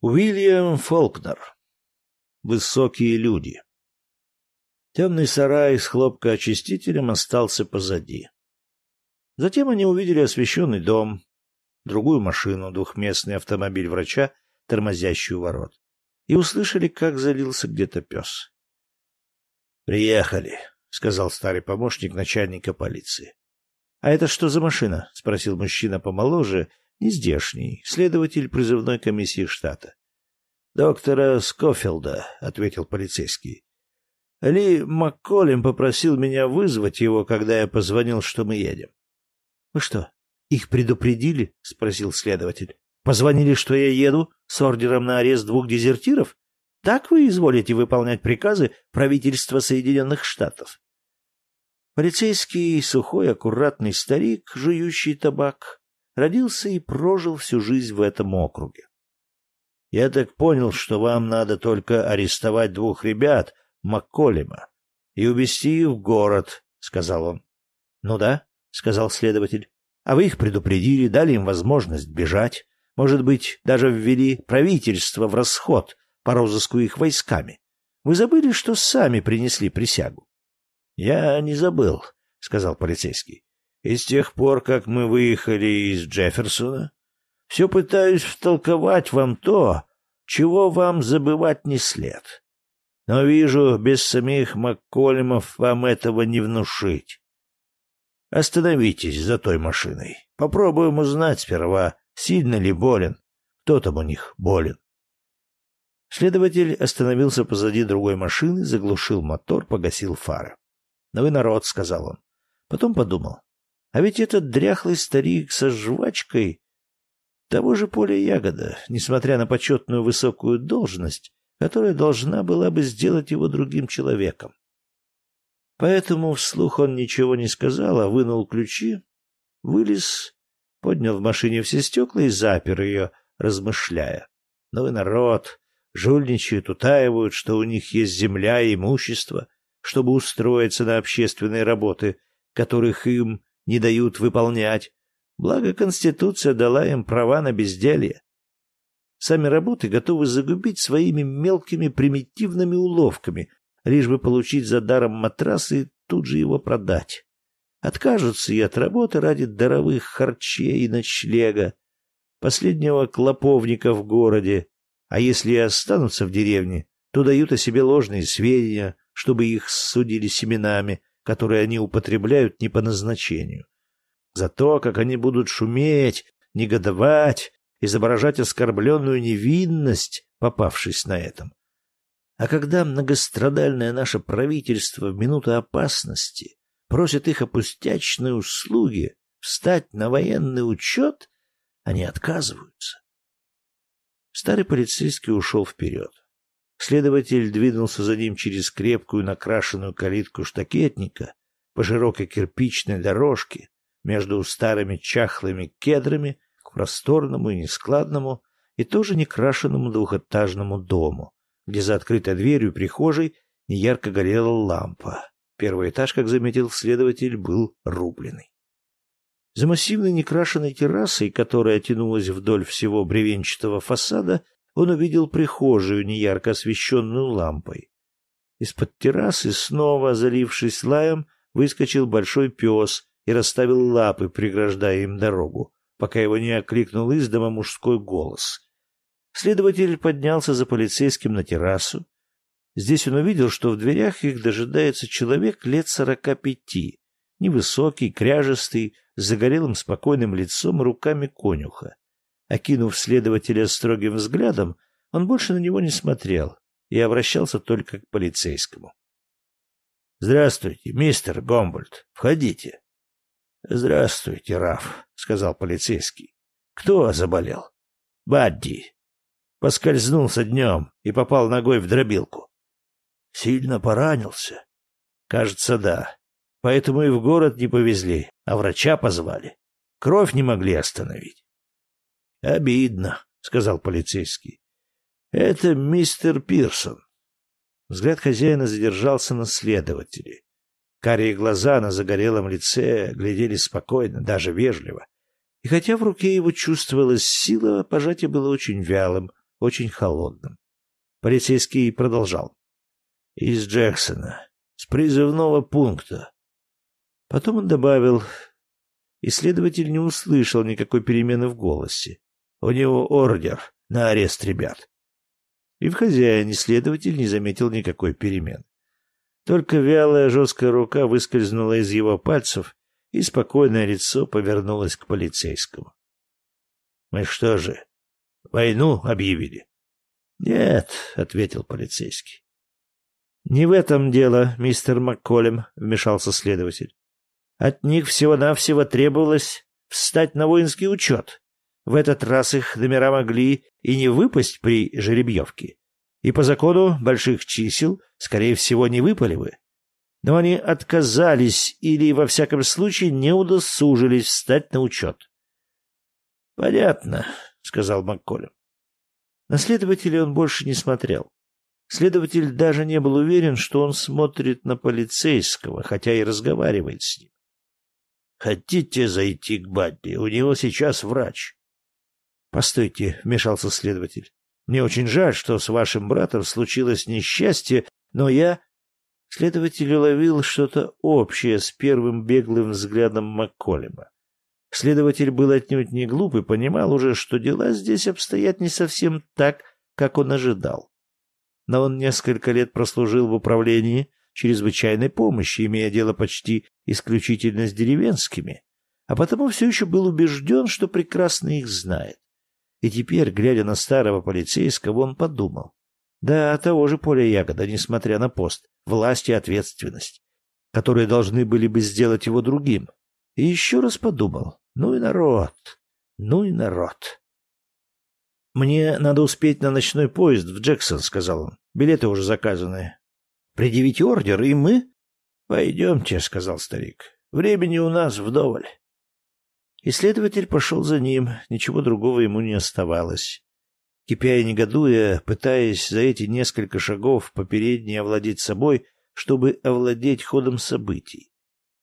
уильям фолкнер высокие люди темный сарай с хлопкоочистителем остался позади затем они увидели освещенный дом другую машину двухместный автомобиль врача тормозящую ворот и услышали как залился где то пес приехали сказал старый помощник начальника полиции а это что за машина спросил мужчина помоложе нездешний, следователь призывной комиссии штата. Доктора Скофилда, ответил полицейский. Ли Макколем попросил меня вызвать его, когда я позвонил, что мы едем. Вы что, их предупредили? спросил следователь. Позвонили, что я еду с ордером на арест двух дезертиров? Так вы изволите выполнять приказы правительства Соединенных Штатов. Полицейский, сухой, аккуратный старик, жующий табак, родился и прожил всю жизнь в этом округе. Я так понял, что вам надо только арестовать двух ребят Макколема и увезти их в город, сказал он. Ну да, сказал следователь. А вы их предупредили, дали им возможность бежать, может быть, даже ввели правительство в расход по розыску их войсками. Вы забыли, что сами принесли присягу? Я не забыл, сказал полицейский. И с тех пор, как мы выехали из Джефферсона, все пытаюсь втолковать вам то, чего вам забывать не след. Но вижу, без самих Макколемов вам этого не внушить. Остановитесь за той машиной. Попробуем узнать сперва, сильно ли болен, кто там у них болен. Следователь остановился позади другой машины, заглушил мотор, погасил фары. Новый народ», — сказал он. Потом подумал. А ведь этот дряхлый старик со жвачкой того же поля ягода, несмотря на почетную высокую должность, которая должна была бы сделать его другим человеком. Поэтому вслух он ничего не сказал, а вынул ключи, вылез, поднял в машине все стекла и запер ее, размышляя. Новый народ жульничают, утаивают, что у них есть земля и имущество, чтобы устроиться на общественные работы, которых им не дают выполнять. Благо Конституция дала им права на безделье. Сами работы готовы загубить своими мелкими примитивными уловками, лишь бы получить за даром матрас и тут же его продать. Откажутся и от работы ради даровых харчей и ночлега, последнего клоповника в городе. А если и останутся в деревне, то дают о себе ложные сведения, чтобы их судили семенами, которые они употребляют не по назначению. За то, как они будут шуметь, негодовать, изображать оскорбленную невинность, попавшись на этом. А когда многострадальное наше правительство в минуту опасности просит их о пустячной услуге встать на военный учет, они отказываются. Старый полицейский ушел вперед. Следователь двинулся за ним через крепкую накрашенную калитку штакетника по широкой кирпичной дорожке между старыми чахлыми кедрами к просторному и нескладному и тоже некрашенному двухэтажному дому, где за открытой дверью прихожей неярко горела лампа. Первый этаж, как заметил следователь, был рубленый. За массивной некрашенной террасой, которая тянулась вдоль всего бревенчатого фасада, он увидел прихожую, неярко освещенную лампой. Из-под террасы, снова залившись лаем, выскочил большой пес и расставил лапы, преграждая им дорогу, пока его не окликнул из дома мужской голос. Следователь поднялся за полицейским на террасу. Здесь он увидел, что в дверях их дожидается человек лет сорока пяти, невысокий, кряжестый, с загорелым спокойным лицом и руками конюха окинув следователя строгим взглядом, он больше на него не смотрел и обращался только к полицейскому. — Здравствуйте, мистер Гомбольд. Входите. — Здравствуйте, Раф, — сказал полицейский. — Кто заболел? — Бадди. Поскользнулся днем и попал ногой в дробилку. — Сильно поранился? — Кажется, да. Поэтому и в город не повезли, а врача позвали. Кровь не могли остановить обидно сказал полицейский. Это мистер пирсон. Взгляд хозяина задержался на следователе. Карие глаза на загорелом лице глядели спокойно даже вежливо. И хотя в руке его чувствовалась сила пожатие было очень вялым очень холодным. Полицейский продолжал. Из джексона с призывного пункта. Потом он добавил Исследователь не услышал никакой перемены в голосе. У него ордер на арест ребят. И в хозяине следователь не заметил никакой перемен. Только вялая жесткая рука выскользнула из его пальцев, и спокойное лицо повернулось к полицейскому. — Мы что же, войну объявили? — Нет, — ответил полицейский. — Не в этом дело, мистер Макколем, — вмешался следователь. От них всего-навсего требовалось встать на воинский учет в этот раз их номера могли и не выпасть при жеребьевке. И по закону больших чисел, скорее всего, не выпали бы. Но они отказались или, во всяком случае, не удосужились встать на учет. — Понятно, — сказал МакКолем. На следователя он больше не смотрел. Следователь даже не был уверен, что он смотрит на полицейского, хотя и разговаривает с ним. «Хотите зайти к Бадди? У него сейчас врач. Постойте, — вмешался следователь. — Мне очень жаль, что с вашим братом случилось несчастье, но я... Следователь уловил что-то общее с первым беглым взглядом Макколема. Следователь был отнюдь не глуп и понимал уже, что дела здесь обстоят не совсем так, как он ожидал. Но он несколько лет прослужил в управлении чрезвычайной помощи, имея дело почти исключительно с деревенскими, а потому все еще был убежден, что прекрасно их знает. И теперь, глядя на старого полицейского, он подумал. Да, того же Поля Ягода, несмотря на пост, власть и ответственность, которые должны были бы сделать его другим. И еще раз подумал. Ну и народ, ну и народ. «Мне надо успеть на ночной поезд в Джексон», — сказал он. «Билеты уже заказаны. Предъявите ордер, и мы...» «Пойдемте», — сказал старик. «Времени у нас вдоволь». Исследователь пошел за ним, ничего другого ему не оставалось. Кипя и негодуя, пытаясь за эти несколько шагов попереднее овладеть собой, чтобы овладеть ходом событий.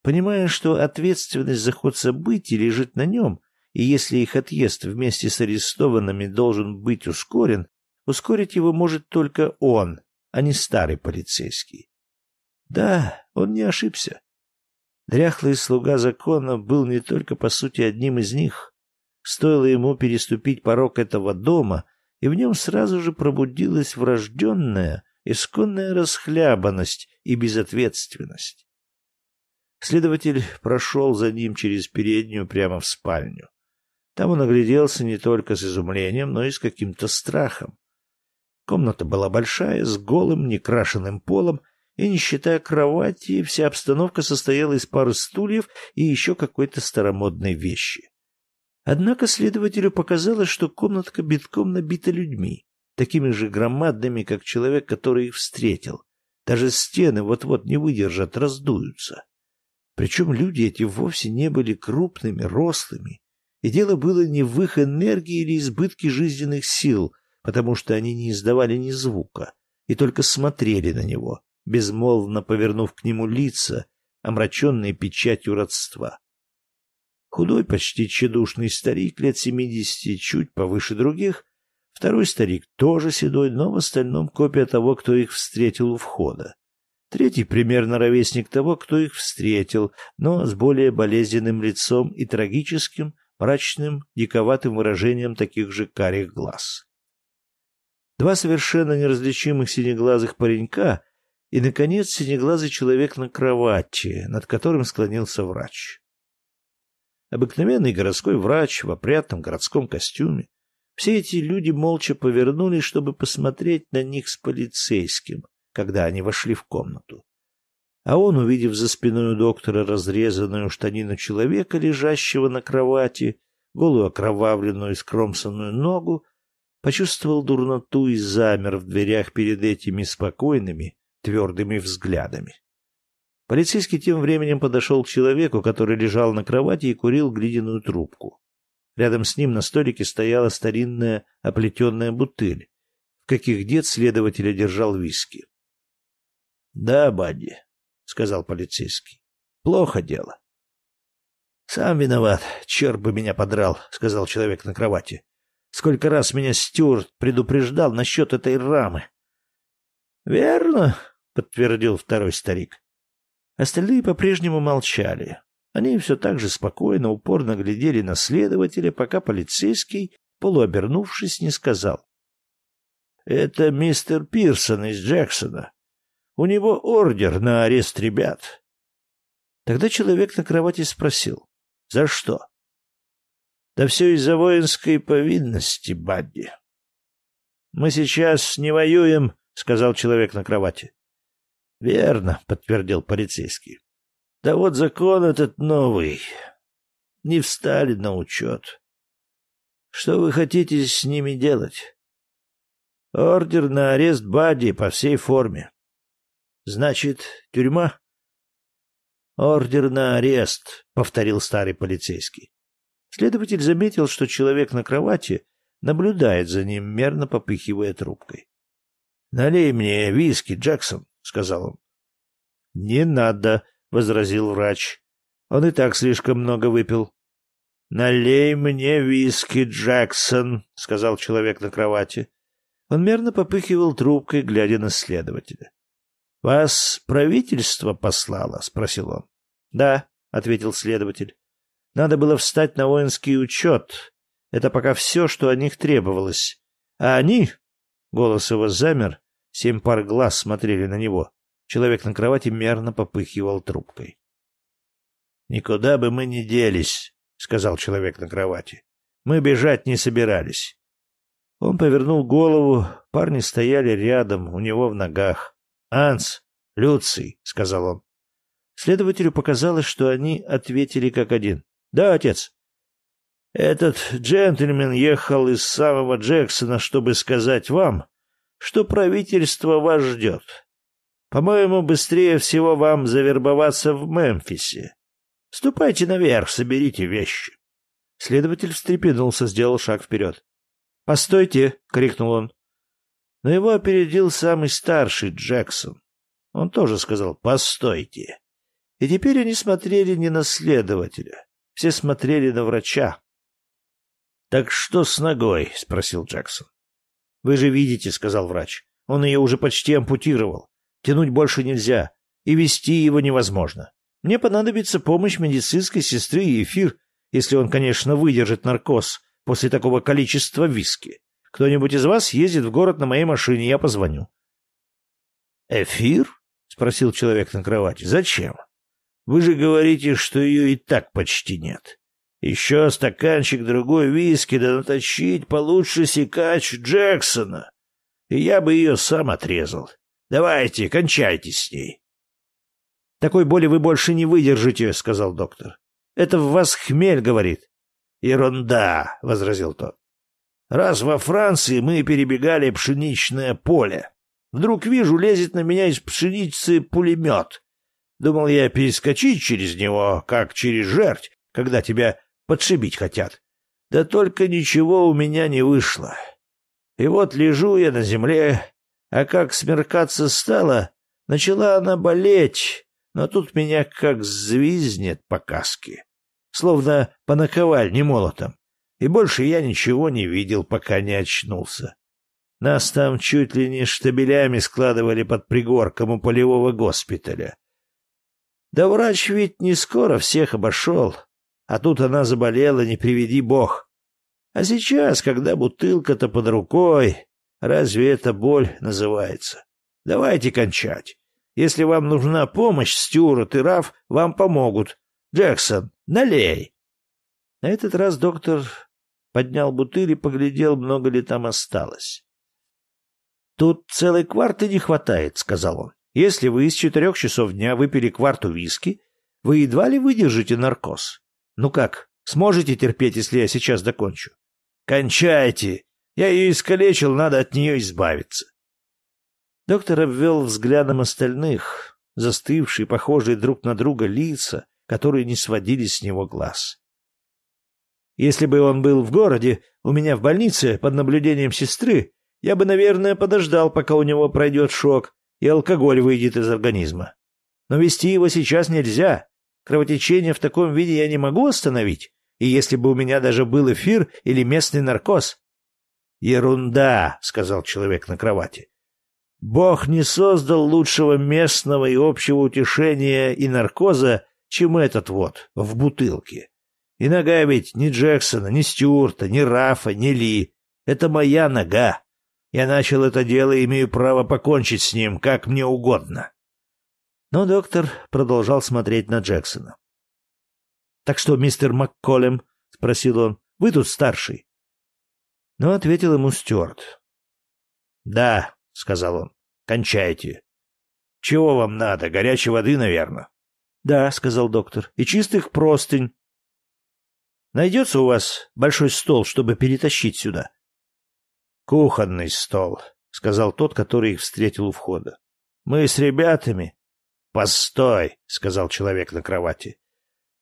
Понимая, что ответственность за ход событий лежит на нем, и если их отъезд вместе с арестованными должен быть ускорен, ускорить его может только он, а не старый полицейский. Да, он не ошибся. Дряхлый слуга закона был не только по сути одним из них. Стоило ему переступить порог этого дома, и в нем сразу же пробудилась врожденная, исконная расхлябанность и безответственность. Следователь прошел за ним через переднюю прямо в спальню. Там он огляделся не только с изумлением, но и с каким-то страхом. Комната была большая, с голым, некрашенным полом — и не считая кровати, вся обстановка состояла из пары стульев и еще какой-то старомодной вещи. Однако следователю показалось, что комнатка битком набита людьми, такими же громадными, как человек, который их встретил. Даже стены вот-вот не выдержат, раздуются. Причем люди эти вовсе не были крупными, рослыми, и дело было не в их энергии или избытке жизненных сил, потому что они не издавали ни звука и только смотрели на него — безмолвно повернув к нему лица, омраченные печатью родства. Худой, почти тщедушный старик лет семидесяти, чуть повыше других, второй старик тоже седой, но в остальном копия того, кто их встретил у входа. Третий примерно ровесник того, кто их встретил, но с более болезненным лицом и трагическим, мрачным, диковатым выражением таких же карих глаз. Два совершенно неразличимых синеглазых паренька, и, наконец, синеглазый человек на кровати, над которым склонился врач. Обыкновенный городской врач в опрятном городском костюме. Все эти люди молча повернулись, чтобы посмотреть на них с полицейским, когда они вошли в комнату. А он, увидев за спиной у доктора разрезанную штанину человека, лежащего на кровати, голую окровавленную и скромсанную ногу, почувствовал дурноту и замер в дверях перед этими спокойными, твердыми взглядами. Полицейский тем временем подошел к человеку, который лежал на кровати и курил глиняную трубку. Рядом с ним на столике стояла старинная оплетенная бутыль, в каких дед следователя держал виски. — Да, Бадди, — сказал полицейский, — плохо дело. — Сам виноват, черт бы меня подрал, — сказал человек на кровати. — Сколько раз меня Стюарт предупреждал насчет этой рамы. — Верно, подтвердил второй старик. Остальные по-прежнему молчали. Они все так же спокойно, упорно глядели на следователя, пока полицейский, полуобернувшись, не сказал. «Это мистер Пирсон из Джексона. У него ордер на арест ребят». Тогда человек на кровати спросил. «За что?» «Да все из-за воинской повинности, Бадди». «Мы сейчас не воюем», — сказал человек на кровати верно подтвердил полицейский. Да вот закон этот новый. Не встали на учет. Что вы хотите с ними делать? Ордер на арест Бадди по всей форме. Значит тюрьма? Ордер на арест повторил старый полицейский. Следователь заметил что человек на кровати наблюдает за ним мерно попыхивая трубкой. Налей мне виски джексон сказал он. «Не надо», — возразил врач. «Он и так слишком много выпил». «Налей мне виски, Джексон», — сказал человек на кровати. Он мерно попыхивал трубкой, глядя на следователя. «Вас правительство послало?» — спросил он. «Да», — ответил следователь. «Надо было встать на воинский учет. Это пока все, что о них требовалось. А они...» — голос его замер — Семь пар глаз смотрели на него. Человек на кровати мерно попыхивал трубкой. «Никуда бы мы не делись», — сказал человек на кровати. «Мы бежать не собирались». Он повернул голову, парни стояли рядом, у него в ногах. «Анс, Люций», — сказал он. Следователю показалось, что они ответили как один. «Да, отец». «Этот джентльмен ехал из самого Джексона, чтобы сказать вам, что правительство вас ждет. По-моему, быстрее всего вам завербоваться в Мемфисе. Ступайте наверх, соберите вещи. Следователь встрепенулся, сделал шаг вперед. «Постойте!» — крикнул он. Но его опередил самый старший Джексон. Он тоже сказал «постойте». И теперь они смотрели не на следователя. Все смотрели на врача. «Так что с ногой?» — спросил Джексон вы же видите сказал врач. Он ее уже почти ампутировал. Тянуть больше нельзя и вести его невозможно. Мне понадобится помощь медицинской сестры и эфир если он конечно выдержит наркоз после такого количества виски. Кто нибудь из вас ездит в город на моей машине я позвоню. Эфир спросил человек на кровати. Зачем? Вы же говорите что ее и так почти нет еще стаканчик другой виски, да наточить получше секач Джексона. И я бы ее сам отрезал. Давайте, кончайте с ней. — Такой боли вы больше не выдержите, — сказал доктор. — Это в вас хмель говорит. — Ерунда, — возразил тот. — Раз во Франции мы перебегали пшеничное поле. Вдруг вижу, лезет на меня из пшеницы пулемет. Думал я перескочить через него, как через жерть, когда тебя подшибить хотят. Да только ничего у меня не вышло. И вот лежу я на земле, а как смеркаться стало, начала она болеть, но тут меня как звизнет по каске, словно по наковальне молотом. И больше я ничего не видел, пока не очнулся. Нас там чуть ли не штабелями складывали под пригорком у полевого госпиталя. Да врач ведь не скоро всех обошел, а тут она заболела, не приведи бог. А сейчас, когда бутылка-то под рукой, разве это боль называется? Давайте кончать. Если вам нужна помощь, Стюарт и Раф вам помогут. Джексон, налей. На этот раз доктор поднял бутыль и поглядел, много ли там осталось. «Тут целой кварты не хватает», — сказал он. «Если вы из четырех часов дня выпили кварту виски, вы едва ли выдержите наркоз. Ну как, сможете терпеть, если я сейчас закончу? Кончайте! Я ее искалечил, надо от нее избавиться. Доктор обвел взглядом остальных, застывшие, похожие друг на друга лица, которые не сводили с него глаз. Если бы он был в городе, у меня в больнице, под наблюдением сестры, я бы, наверное, подождал, пока у него пройдет шок и алкоголь выйдет из организма. Но вести его сейчас нельзя, кровотечение в таком виде я не могу остановить. И если бы у меня даже был эфир или местный наркоз. Ерунда, сказал человек на кровати. Бог не создал лучшего местного и общего утешения и наркоза, чем этот вот, в бутылке. И нога ведь ни Джексона, ни Стюарта, ни Рафа, ни Ли. Это моя нога. Я начал это дело и имею право покончить с ним, как мне угодно. Но доктор продолжал смотреть на Джексона. «Так что, мистер МакКолем?» — спросил он. «Вы тут старший?» Но ответил ему Стюарт. «Да», — сказал он, — «кончайте». «Чего вам надо? Горячей воды, наверное?» «Да», — сказал доктор, — «и чистых простынь». «Найдется у вас большой стол, чтобы перетащить сюда?» «Кухонный стол», — сказал тот, который их встретил у входа. «Мы с ребятами постой сказал человек на кровати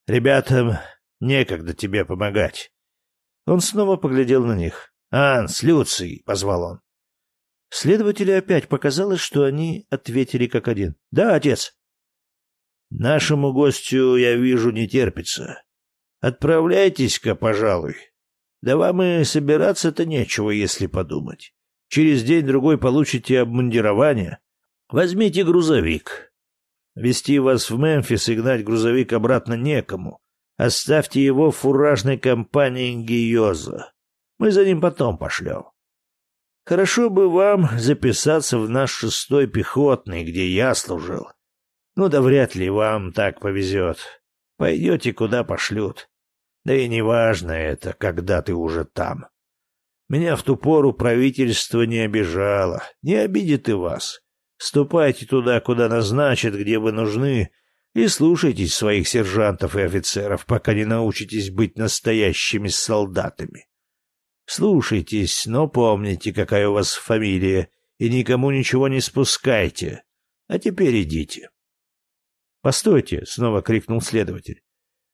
ребятам некогда тебе помогать он снова поглядел на них анс люций позвал он следователю опять показалось что они ответили как один да отец нашему гостю я вижу не терпится отправляйтесь ка пожалуй да вам и собираться то нечего если подумать через день другой получите обмундирование возьмите грузовик вести вас в Мемфис и гнать грузовик обратно некому. Оставьте его в фуражной компании Гиоза. Мы за ним потом пошлем. Хорошо бы вам записаться в наш шестой пехотный, где я служил. Ну да вряд ли вам так повезет. Пойдете, куда пошлют. Да и не важно это, когда ты уже там. Меня в ту пору правительство не обижало, не обидит и вас. Ступайте туда, куда назначат, где вы нужны, и слушайтесь своих сержантов и офицеров, пока не научитесь быть настоящими солдатами. Слушайтесь, но помните, какая у вас фамилия, и никому ничего не спускайте. А теперь идите. «Постойте!» — снова крикнул следователь.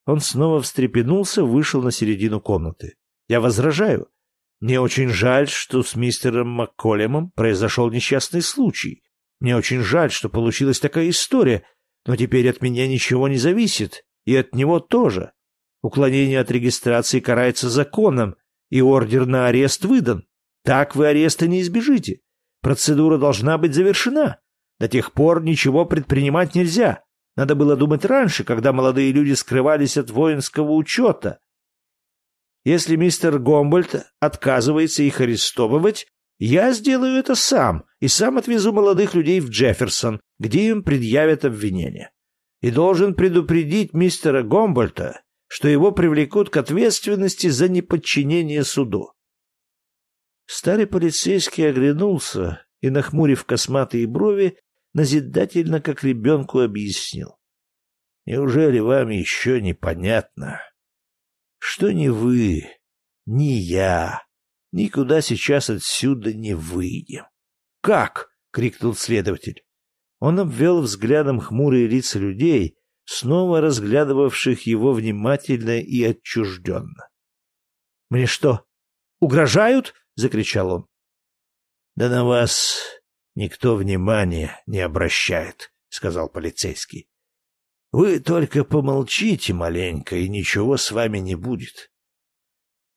Он снова встрепенулся, вышел на середину комнаты. «Я возражаю. Мне очень жаль, что с мистером Макколемом произошел несчастный случай. Мне очень жаль, что получилась такая история, но теперь от меня ничего не зависит, и от него тоже. Уклонение от регистрации карается законом, и ордер на арест выдан. Так вы ареста не избежите. Процедура должна быть завершена. До тех пор ничего предпринимать нельзя. Надо было думать раньше, когда молодые люди скрывались от воинского учета. Если мистер Гомбольд отказывается их арестовывать, я сделаю это сам, и сам отвезу молодых людей в Джефферсон, где им предъявят обвинение. И должен предупредить мистера Гомбольта, что его привлекут к ответственности за неподчинение суду. Старый полицейский оглянулся и, нахмурив косматые брови, назидательно, как ребенку, объяснил. «Неужели вам еще непонятно, что ни вы, ни я никуда сейчас отсюда не выйдем?» Как? — крикнул следователь. Он обвел взглядом хмурые лица людей, снова разглядывавших его внимательно и отчужденно. — Мне что, угрожают? — закричал он. — Да на вас никто внимания не обращает, — сказал полицейский. — Вы только помолчите маленько, и ничего с вами не будет.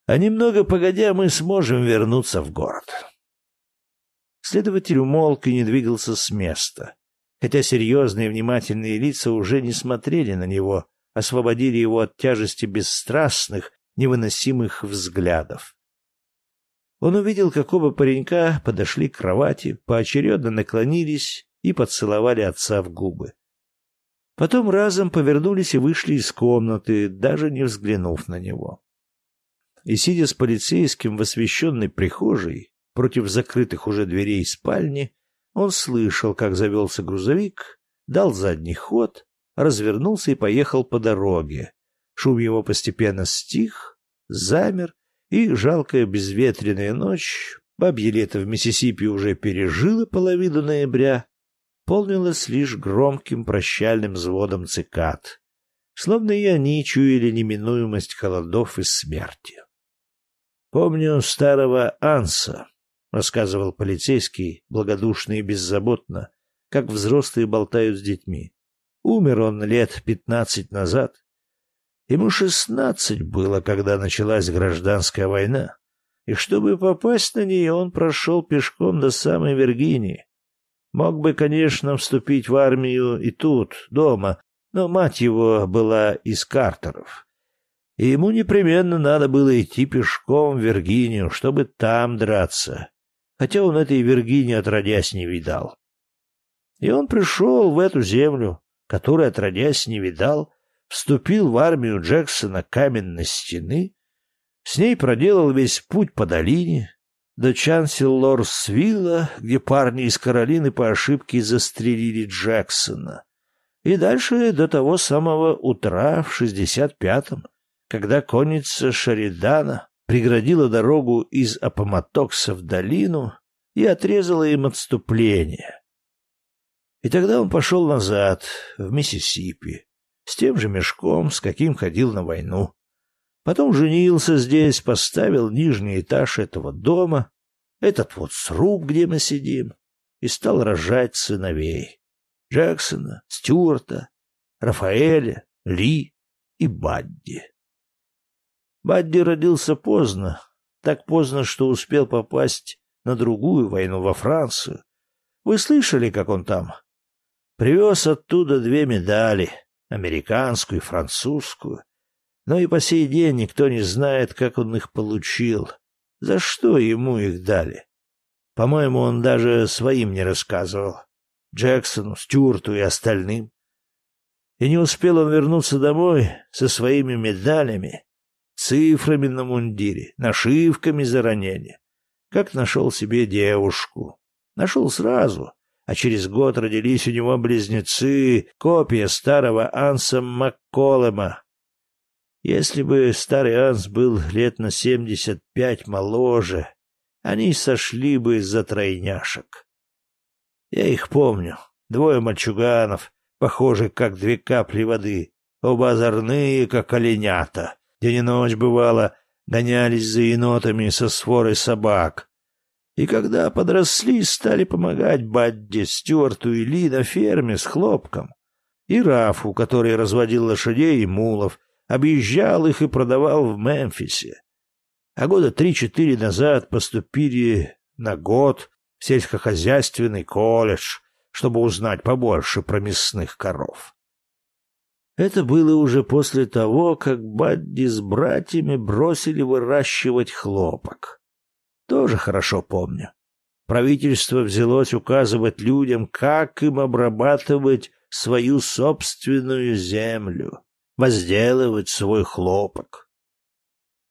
А немного погодя мы сможем вернуться в город. Следователь умолк и не двигался с места. Хотя серьезные и внимательные лица уже не смотрели на него, освободили его от тяжести бесстрастных, невыносимых взглядов. Он увидел, как оба паренька подошли к кровати, поочередно наклонились и поцеловали отца в губы. Потом разом повернулись и вышли из комнаты, даже не взглянув на него. И, сидя с полицейским в освещенной прихожей, Против закрытых уже дверей спальни он слышал, как завелся грузовик, дал задний ход, развернулся и поехал по дороге. Шум его постепенно стих, замер, и жалкая безветренная ночь, бабье лето в Миссисипи уже пережило половину ноября, полнилась лишь громким прощальным взводом цикад, словно и они чуяли неминуемость холодов и смерти. Помню старого Анса, рассказывал полицейский, благодушно и беззаботно, как взрослые болтают с детьми. Умер он лет пятнадцать назад. Ему шестнадцать было, когда началась гражданская война, и чтобы попасть на нее, он прошел пешком до самой Виргинии. Мог бы, конечно, вступить в армию и тут, дома, но мать его была из Картеров. И ему непременно надо было идти пешком в Виргинию, чтобы там драться хотел он этой Виргинии отродясь не видал. И он пришел в эту землю, которую отродясь не видал, вступил в армию Джексона каменной стены, с ней проделал весь путь по долине до Чанселлорсвилла, где парни из Каролины по ошибке застрелили Джексона, и дальше до того самого утра в шестьдесят пятом, когда конница Шеридана преградила дорогу из Апоматокса в долину и отрезала им отступление. И тогда он пошел назад, в Миссисипи, с тем же мешком, с каким ходил на войну. Потом женился здесь, поставил нижний этаж этого дома, этот вот сруб, где мы сидим, и стал рожать сыновей. Джексона, Стюарта, Рафаэля, Ли и Бадди. Бадди родился поздно, так поздно, что успел попасть на другую войну во Францию. Вы слышали, как он там? Привез оттуда две медали, американскую и французскую. Но и по сей день никто не знает, как он их получил, за что ему их дали. По-моему, он даже своим не рассказывал. Джексону, Стюарту и остальным. И не успел он вернуться домой со своими медалями, цифрами на мундире, нашивками за ранение. Как нашел себе девушку. Нашел сразу, а через год родились у него близнецы, копия старого Анса Макколема. Если бы старый Анс был лет на семьдесят пять моложе, они сошли бы из-за тройняшек. Я их помню. Двое мальчуганов, похожих как две капли воды, оба озорные, как оленята, День и ночь бывало гонялись за енотами со сворой собак. И когда подросли, стали помогать Бадде, Стюарту и Ли на ферме с хлопком. И Рафу, который разводил лошадей и мулов, объезжал их и продавал в Мемфисе. А года три-четыре назад поступили на год в сельскохозяйственный колледж, чтобы узнать побольше про мясных коров. Это было уже после того, как Бадди с братьями бросили выращивать хлопок. Тоже хорошо помню. Правительство взялось указывать людям, как им обрабатывать свою собственную землю, возделывать свой хлопок.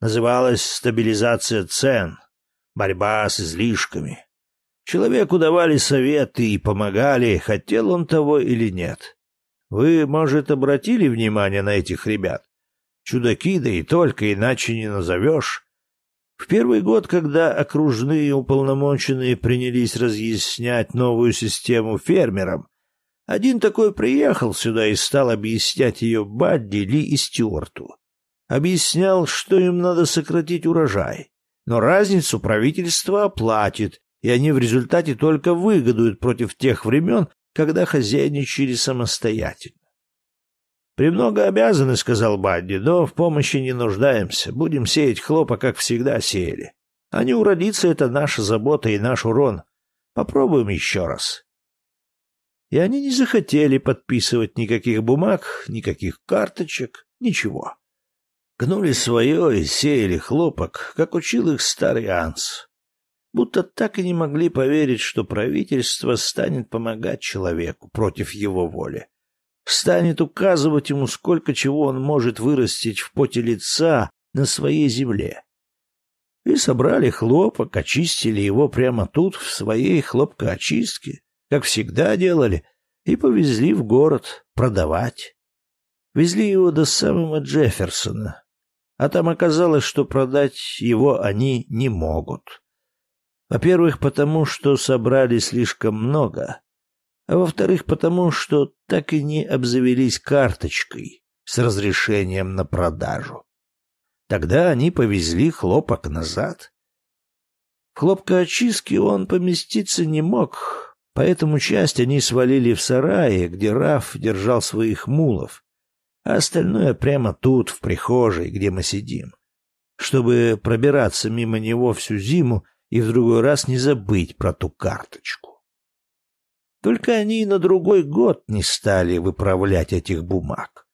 Называлась стабилизация цен, борьба с излишками. Человеку давали советы и помогали, хотел он того или нет. Вы, может, обратили внимание на этих ребят? Чудаки, да и только, иначе не назовешь. В первый год, когда окружные уполномоченные принялись разъяснять новую систему фермерам, один такой приехал сюда и стал объяснять ее Бадди, Ли и Стюарту. Объяснял, что им надо сократить урожай, но разницу правительство оплатит, и они в результате только выгодуют против тех времен, когда хозяйничали самостоятельно. Премного обязаны, — сказал Бадди, — но в помощи не нуждаемся. Будем сеять хлопа, как всегда сеяли. А не уродиться — это наша забота и наш урон. Попробуем еще раз. И они не захотели подписывать никаких бумаг, никаких карточек, ничего. Гнули свое и сеяли хлопок, как учил их старый Анс будто так и не могли поверить, что правительство станет помогать человеку против его воли. Станет указывать ему, сколько чего он может вырастить в поте лица на своей земле. И собрали хлопок, очистили его прямо тут, в своей хлопкоочистке, как всегда делали, и повезли в город продавать. Везли его до самого Джефферсона, а там оказалось, что продать его они не могут. Во-первых, потому что собрали слишком много, а во-вторых, потому что так и не обзавелись карточкой с разрешением на продажу. Тогда они повезли хлопок назад. В хлопкоочистке он поместиться не мог, поэтому часть они свалили в сарае, где Раф держал своих мулов, а остальное прямо тут, в прихожей, где мы сидим. Чтобы пробираться мимо него всю зиму, и в другой раз не забыть про ту карточку. Только они на другой год не стали выправлять этих бумаг.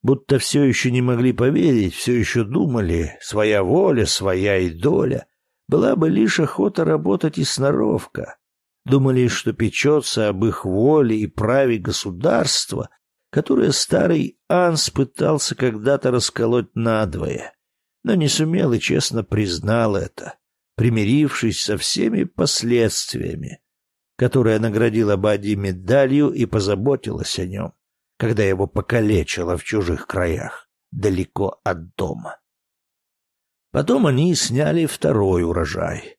Будто все еще не могли поверить, все еще думали, своя воля, своя и доля. Была бы лишь охота работать и сноровка. Думали, что печется об их воле и праве государства, которое старый Анс пытался когда-то расколоть надвое, но не сумел и честно признал это. — примирившись со всеми последствиями, которая наградила Бади медалью и позаботилась о нем, когда его покалечила в чужих краях, далеко от дома. Потом они сняли второй урожай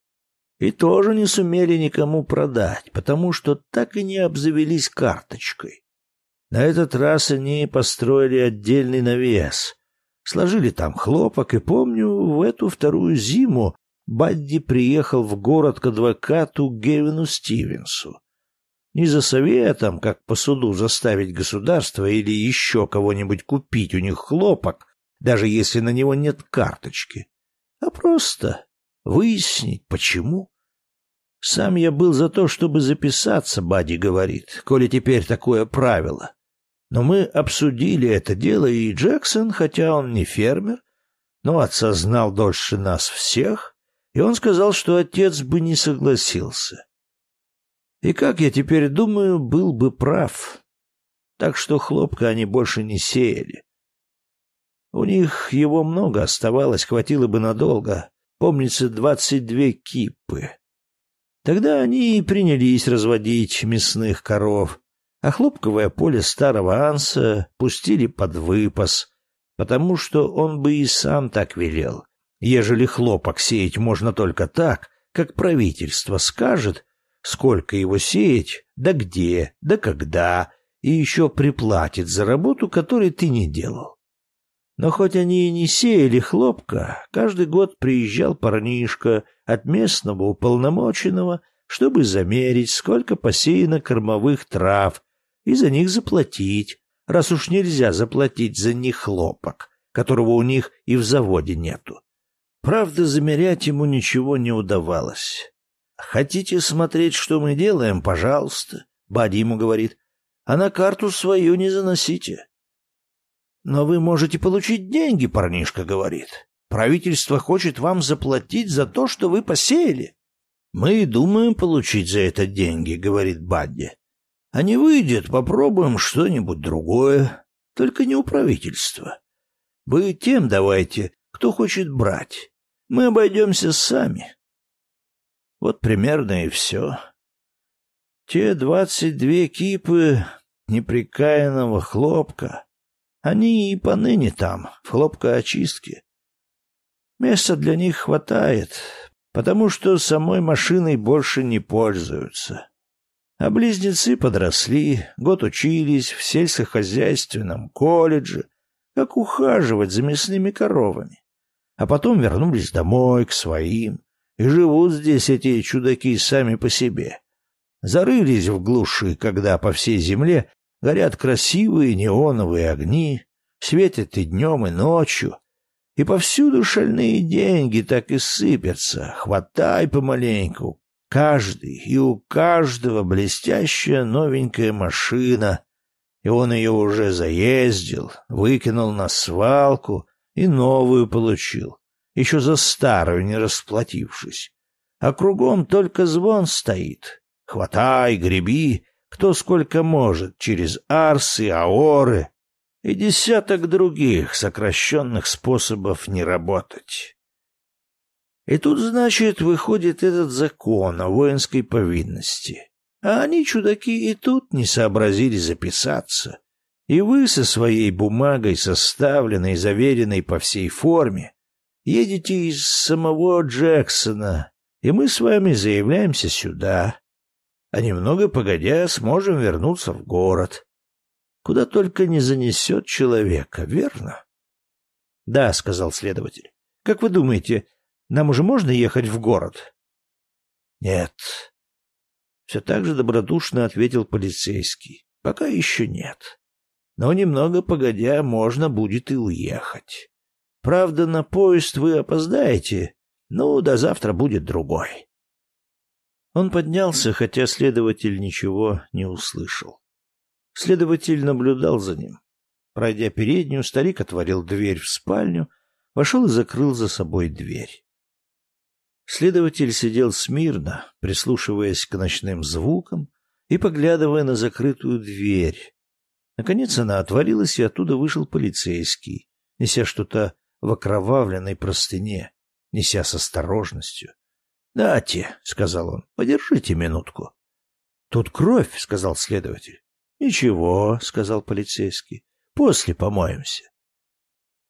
и тоже не сумели никому продать, потому что так и не обзавелись карточкой. На этот раз они построили отдельный навес, сложили там хлопок, и помню, в эту вторую зиму Бадди приехал в город к адвокату Гевину Стивенсу. Не за советом, как по суду заставить государство или еще кого-нибудь купить у них хлопок, даже если на него нет карточки, а просто выяснить, почему. Сам я был за то, чтобы записаться, Бадди говорит, коли теперь такое правило. Но мы обсудили это дело, и Джексон, хотя он не фермер, но отсознал дольше нас всех, и он сказал, что отец бы не согласился. И как я теперь думаю, был бы прав. Так что хлопка они больше не сеяли. У них его много оставалось, хватило бы надолго. Помнится, двадцать две кипы. Тогда они и принялись разводить мясных коров, а хлопковое поле старого Анса пустили под выпас, потому что он бы и сам так велел. Ежели хлопок сеять можно только так, как правительство скажет, сколько его сеять, да где, да когда, и еще приплатит за работу, которой ты не делал. Но хоть они и не сеяли хлопка, каждый год приезжал парнишка от местного уполномоченного, чтобы замерить, сколько посеяно кормовых трав, и за них заплатить, раз уж нельзя заплатить за них хлопок, которого у них и в заводе нету. Правда, замерять ему ничего не удавалось. «Хотите смотреть, что мы делаем? Пожалуйста», — Бадди ему говорит. «А на карту свою не заносите». «Но вы можете получить деньги», — парнишка говорит. «Правительство хочет вам заплатить за то, что вы посеяли». «Мы и думаем получить за это деньги», — говорит Бадди. «А не выйдет, попробуем что-нибудь другое, только не у правительства. Вы тем давайте, кто хочет брать. Мы обойдемся сами. Вот примерно и все. Те двадцать две кипы неприкаянного хлопка, они и поныне там, в хлопкоочистке. Места для них хватает, потому что самой машиной больше не пользуются. А близнецы подросли, год учились в сельскохозяйственном колледже, как ухаживать за мясными коровами а потом вернулись домой, к своим, и живут здесь эти чудаки сами по себе. Зарылись в глуши, когда по всей земле горят красивые неоновые огни, светят и днем, и ночью, и повсюду шальные деньги так и сыпятся, хватай помаленьку. Каждый и у каждого блестящая новенькая машина, и он ее уже заездил, выкинул на свалку — и новую получил, еще за старую не расплатившись. А кругом только звон стоит. Хватай, греби, кто сколько может, через арсы, аоры и десяток других сокращенных способов не работать. И тут, значит, выходит этот закон о воинской повинности. А они, чудаки, и тут не сообразили записаться. И вы со своей бумагой, составленной, заверенной по всей форме, едете из самого Джексона, и мы с вами заявляемся сюда. А немного погодя сможем вернуться в город. Куда только не занесет человека, верно? — Да, — сказал следователь. — Как вы думаете, нам уже можно ехать в город? — Нет. Все так же добродушно ответил полицейский. — Пока еще нет. — но немного погодя можно будет и уехать. Правда, на поезд вы опоздаете, но до завтра будет другой. Он поднялся, хотя следователь ничего не услышал. Следователь наблюдал за ним. Пройдя переднюю, старик отворил дверь в спальню, вошел и закрыл за собой дверь. Следователь сидел смирно, прислушиваясь к ночным звукам и поглядывая на закрытую дверь, Наконец она отворилась, и оттуда вышел полицейский, неся что-то в окровавленной простыне, неся с осторожностью. — Дате, — сказал он, — подержите минутку. — Тут кровь, — сказал следователь. — Ничего, — сказал полицейский, — после помоемся.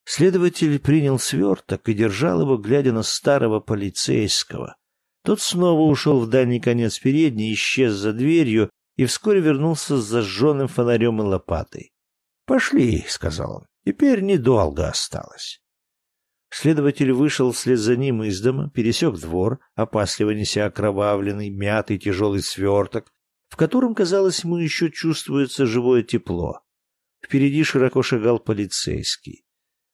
Следователь принял сверток и держал его, глядя на старого полицейского. Тот снова ушел в дальний конец передней, исчез за дверью, и вскоре вернулся с зажженным фонарем и лопатой. «Пошли», — сказал он, — «теперь недолго осталось». Следователь вышел вслед за ним из дома, пересек двор, опасливо неся окровавленный, мятый тяжелый сверток, в котором, казалось, ему еще чувствуется живое тепло. Впереди широко шагал полицейский.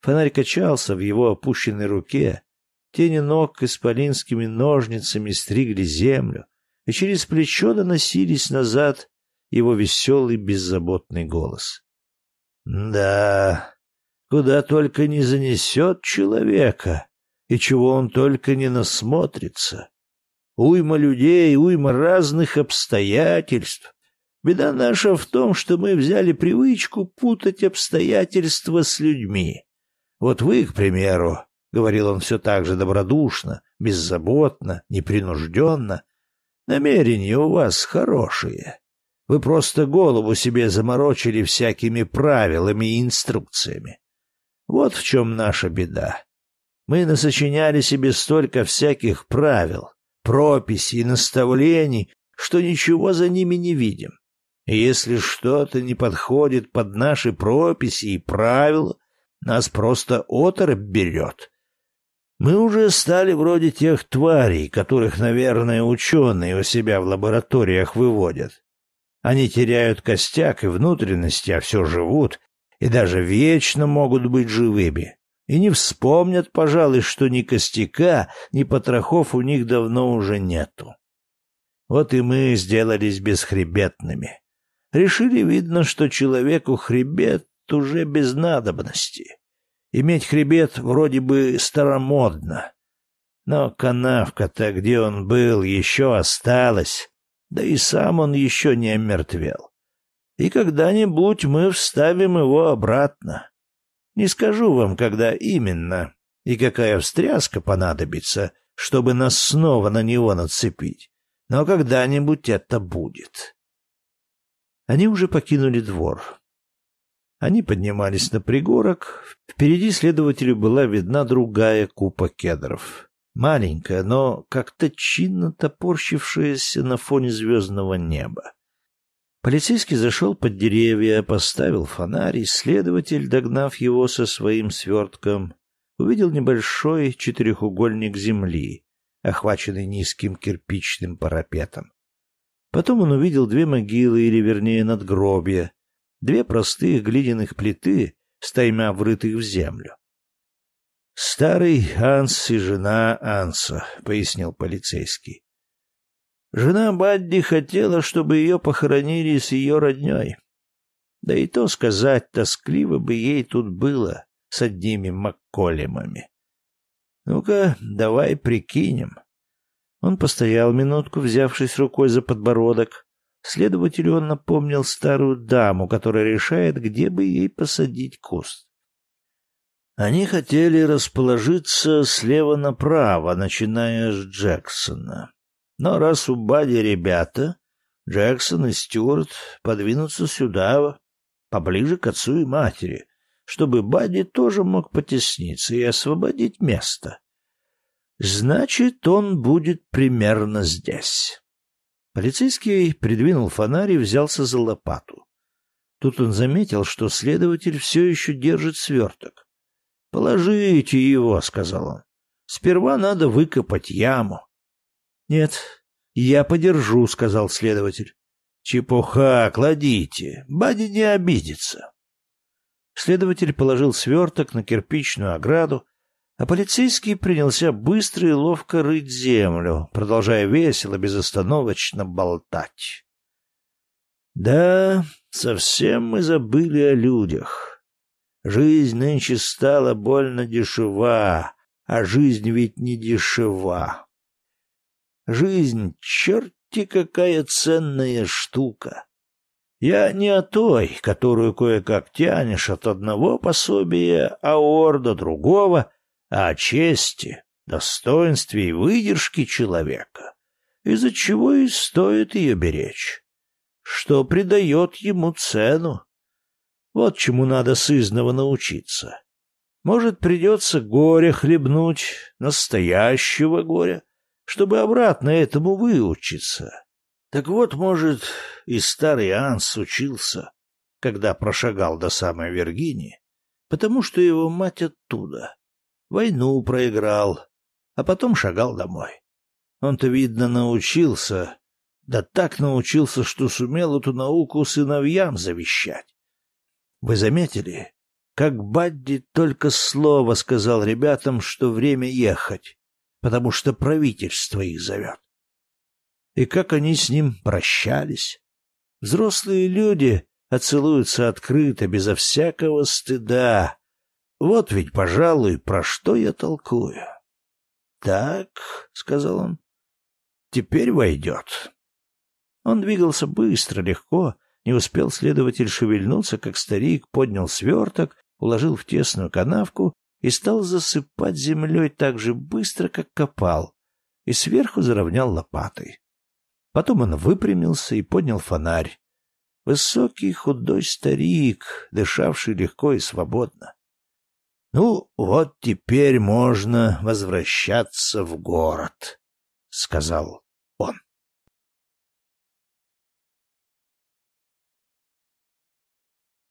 Фонарь качался в его опущенной руке. Тени ног исполинскими ножницами стригли землю и через плечо доносились назад его веселый беззаботный голос. «Да, куда только не занесет человека, и чего он только не насмотрится. Уйма людей, уйма разных обстоятельств. Беда наша в том, что мы взяли привычку путать обстоятельства с людьми. Вот вы, к примеру, — говорил он все так же добродушно, беззаботно, непринужденно, Намерения у вас хорошие. Вы просто голову себе заморочили всякими правилами и инструкциями. Вот в чем наша беда. Мы насочиняли себе столько всяких правил, прописей, наставлений, что ничего за ними не видим. И если что-то не подходит под наши прописи и правила, нас просто оторопь берет. Мы уже стали вроде тех тварей, которых, наверное, ученые у себя в лабораториях выводят. Они теряют костяк и внутренности, а все живут, и даже вечно могут быть живыми. И не вспомнят, пожалуй, что ни костяка, ни потрохов у них давно уже нету. Вот и мы сделались бесхребетными. Решили, видно, что человеку хребет уже без надобности. Иметь хребет вроде бы старомодно, но канавка-то, где он был, еще осталась, да и сам он еще не омертвел. И когда-нибудь мы вставим его обратно. Не скажу вам, когда именно и какая встряска понадобится, чтобы нас снова на него нацепить, но когда-нибудь это будет. Они уже покинули двор. Они поднимались на пригорок. Впереди следователю была видна другая купа кедров. Маленькая, но как-то чинно топорщившаяся на фоне звездного неба. Полицейский зашел под деревья, поставил фонарь, и следователь, догнав его со своим свертком, увидел небольшой четырехугольник земли, охваченный низким кирпичным парапетом. Потом он увидел две могилы, или вернее надгробия, две простых глиняных плиты, стойма врытых в землю. «Старый Анс и жена Анса», — пояснил полицейский. «Жена Бадди хотела, чтобы ее похоронили с ее родней. Да и то сказать, тоскливо бы ей тут было с одними Макколемами. Ну-ка, давай прикинем». Он постоял минутку, взявшись рукой за подбородок, Следователю он напомнил старую даму, которая решает, где бы ей посадить куст. Они хотели расположиться слева направо, начиная с Джексона. Но раз у Бади ребята, Джексон и Стюарт подвинутся сюда, поближе к отцу и матери, чтобы Бади тоже мог потесниться и освободить место. Значит, он будет примерно здесь. Полицейский придвинул фонарь и взялся за лопату. Тут он заметил, что следователь все еще держит сверток. «Положите его», — сказал он. «Сперва надо выкопать яму». «Нет, я подержу», — сказал следователь. «Чепуха, кладите, Бади не обидится». Следователь положил сверток на кирпичную ограду, а полицейский принялся быстро и ловко рыть землю, продолжая весело, безостановочно болтать. Да, совсем мы забыли о людях. Жизнь нынче стала больно дешева, а жизнь ведь не дешева. Жизнь, черти какая ценная штука. Я не о той, которую кое-как тянешь от одного пособия, а орда другого — о чести, достоинстве и выдержке человека, из-за чего и стоит ее беречь, что придает ему цену. Вот чему надо сызнова научиться. Может, придется горе хлебнуть, настоящего горя, чтобы обратно этому выучиться. Так вот, может, и старый Анс учился, когда прошагал до самой Виргинии, потому что его мать оттуда — войну проиграл, а потом шагал домой. Он-то, видно, научился, да так научился, что сумел эту науку сыновьям завещать. Вы заметили, как Бадди только слово сказал ребятам, что время ехать, потому что правительство их зовет. И как они с ним прощались. Взрослые люди оцелуются открыто, безо всякого стыда, вот ведь, пожалуй, про что я толкую. Так, сказал он. Теперь войдет. Он двигался быстро, легко. Не успел следователь шевельнуться, как старик поднял сверток, уложил в тесную канавку и стал засыпать землей так же быстро, как копал, и сверху заровнял лопатой. Потом он выпрямился и поднял фонарь. Высокий худой старик, дышавший легко и свободно. «Ну, вот теперь можно возвращаться в город», — сказал он.